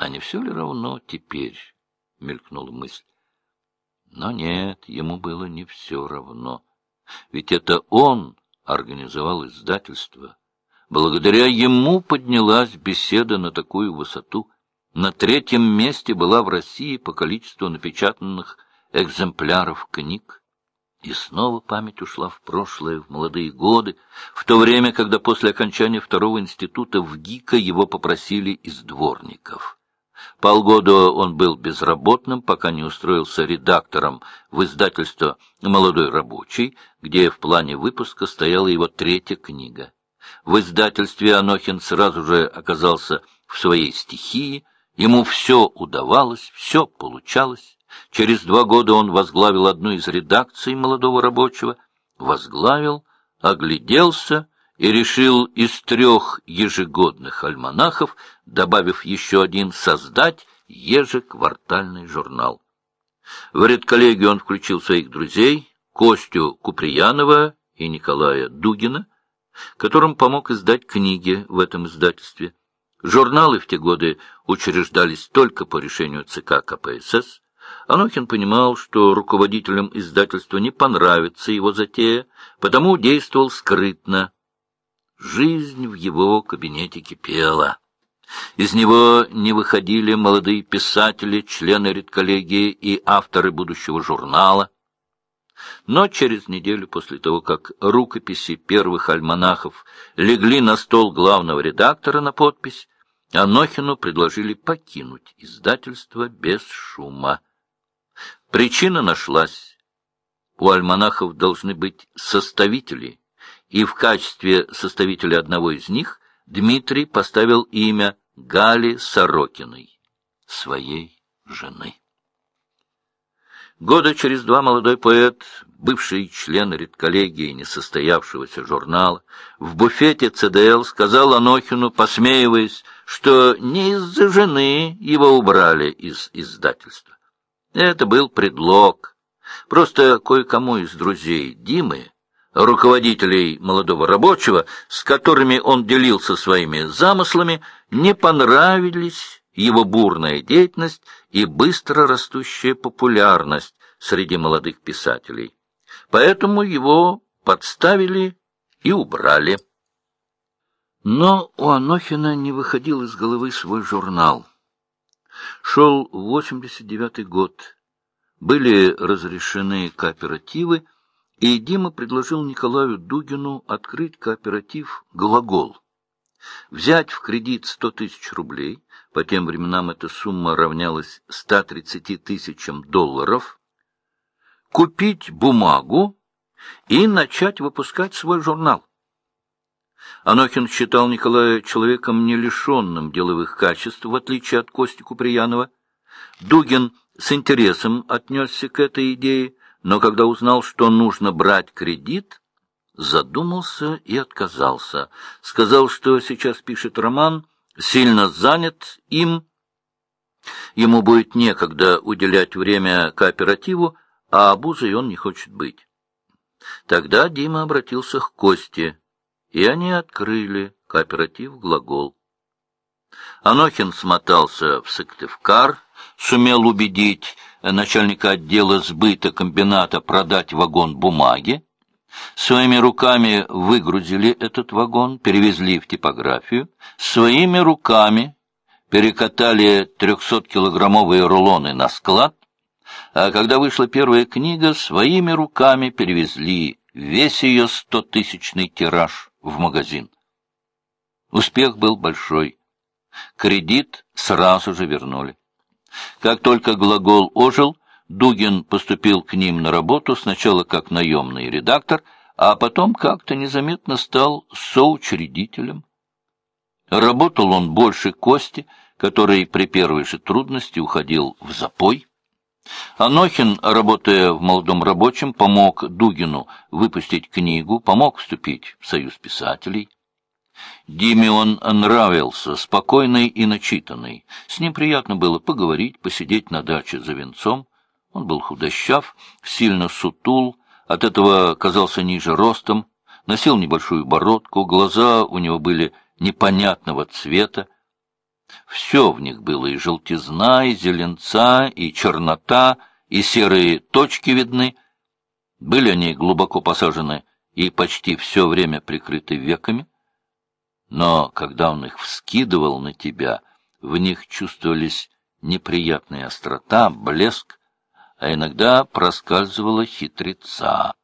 А не все ли равно теперь? — мелькнула мысль. Но нет, ему было не все равно. Ведь это он организовал издательство. Благодаря ему поднялась беседа на такую высоту. На третьем месте была в России по количеству напечатанных экземпляров книг. И снова память ушла в прошлое, в молодые годы, в то время, когда после окончания второго института в ГИКа его попросили из дворников. Полгода он был безработным, пока не устроился редактором в издательство «Молодой рабочий», где в плане выпуска стояла его третья книга. В издательстве Анохин сразу же оказался в своей стихии, ему все удавалось, все получалось. Через два года он возглавил одну из редакций «Молодого рабочего», возглавил, огляделся и решил из трех ежегодных альманахов, добавив еще один, создать ежеквартальный журнал. В редколлегию он включил своих друзей, Костю Куприянова и Николая Дугина, которым помог издать книги в этом издательстве. Журналы в те годы учреждались только по решению ЦК КПСС. Анохин понимал, что руководителям издательства не понравится его затея, потому действовал скрытно, Жизнь в его кабинете кипела. Из него не выходили молодые писатели, члены редколлегии и авторы будущего журнала. Но через неделю после того, как рукописи первых альманахов легли на стол главного редактора на подпись, Анохину предложили покинуть издательство без шума. Причина нашлась. У альманахов должны быть составители, и в качестве составителя одного из них Дмитрий поставил имя Гали Сорокиной, своей жены. Года через два молодой поэт, бывший член редколлегии несостоявшегося журнала, в буфете ЦДЛ сказал Анохину, посмеиваясь, что не из-за жены его убрали из издательства. Это был предлог. Просто кое-кому из друзей Димы руководителей молодого рабочего, с которыми он делился своими замыслами, не понравились его бурная деятельность и быстро растущая популярность среди молодых писателей. Поэтому его подставили и убрали. Но у Анохина не выходил из головы свой журнал. Шел 89-й год. Были разрешены кооперативы, и Дима предложил Николаю Дугину открыть кооператив «Глагол». Взять в кредит сто тысяч рублей, по тем временам эта сумма равнялась 130 тысячам долларов, купить бумагу и начать выпускать свой журнал. Анохин считал Николая человеком не лишенным деловых качеств, в отличие от Кости Куприянова. Дугин с интересом отнесся к этой идее, но когда узнал, что нужно брать кредит, задумался и отказался. Сказал, что сейчас пишет роман, сильно занят им, ему будет некогда уделять время кооперативу, а обузой он не хочет быть. Тогда Дима обратился к Косте, и они открыли кооператив «Глагол». Анохин смотался в Сыктывкар, сумел убедить начальника отдела сбыта комбината продать вагон бумаги, своими руками выгрузили этот вагон, перевезли в типографию, своими руками перекатали 300-килограммовые рулоны на склад, а когда вышла первая книга, своими руками перевезли весь ее стотысячный тираж в магазин. Успех был большой. Кредит сразу же вернули. Как только глагол ожил, Дугин поступил к ним на работу сначала как наемный редактор, а потом как-то незаметно стал соучредителем. Работал он больше Кости, который при первой же трудности уходил в запой. Анохин, работая в молодом рабочем, помог Дугину выпустить книгу, помог вступить в союз писателей. Диме он нравился, спокойный и начитанный. С ним приятно было поговорить, посидеть на даче за венцом. Он был худощав, сильно сутул, от этого казался ниже ростом, носил небольшую бородку, глаза у него были непонятного цвета. Все в них было, и желтизна, и зеленца, и чернота, и серые точки видны. Были они глубоко посажены и почти все время прикрыты веками. Но когда он их вскидывал на тебя, в них чувствовались неприятная острота, блеск, а иногда проскальзывала хитреца.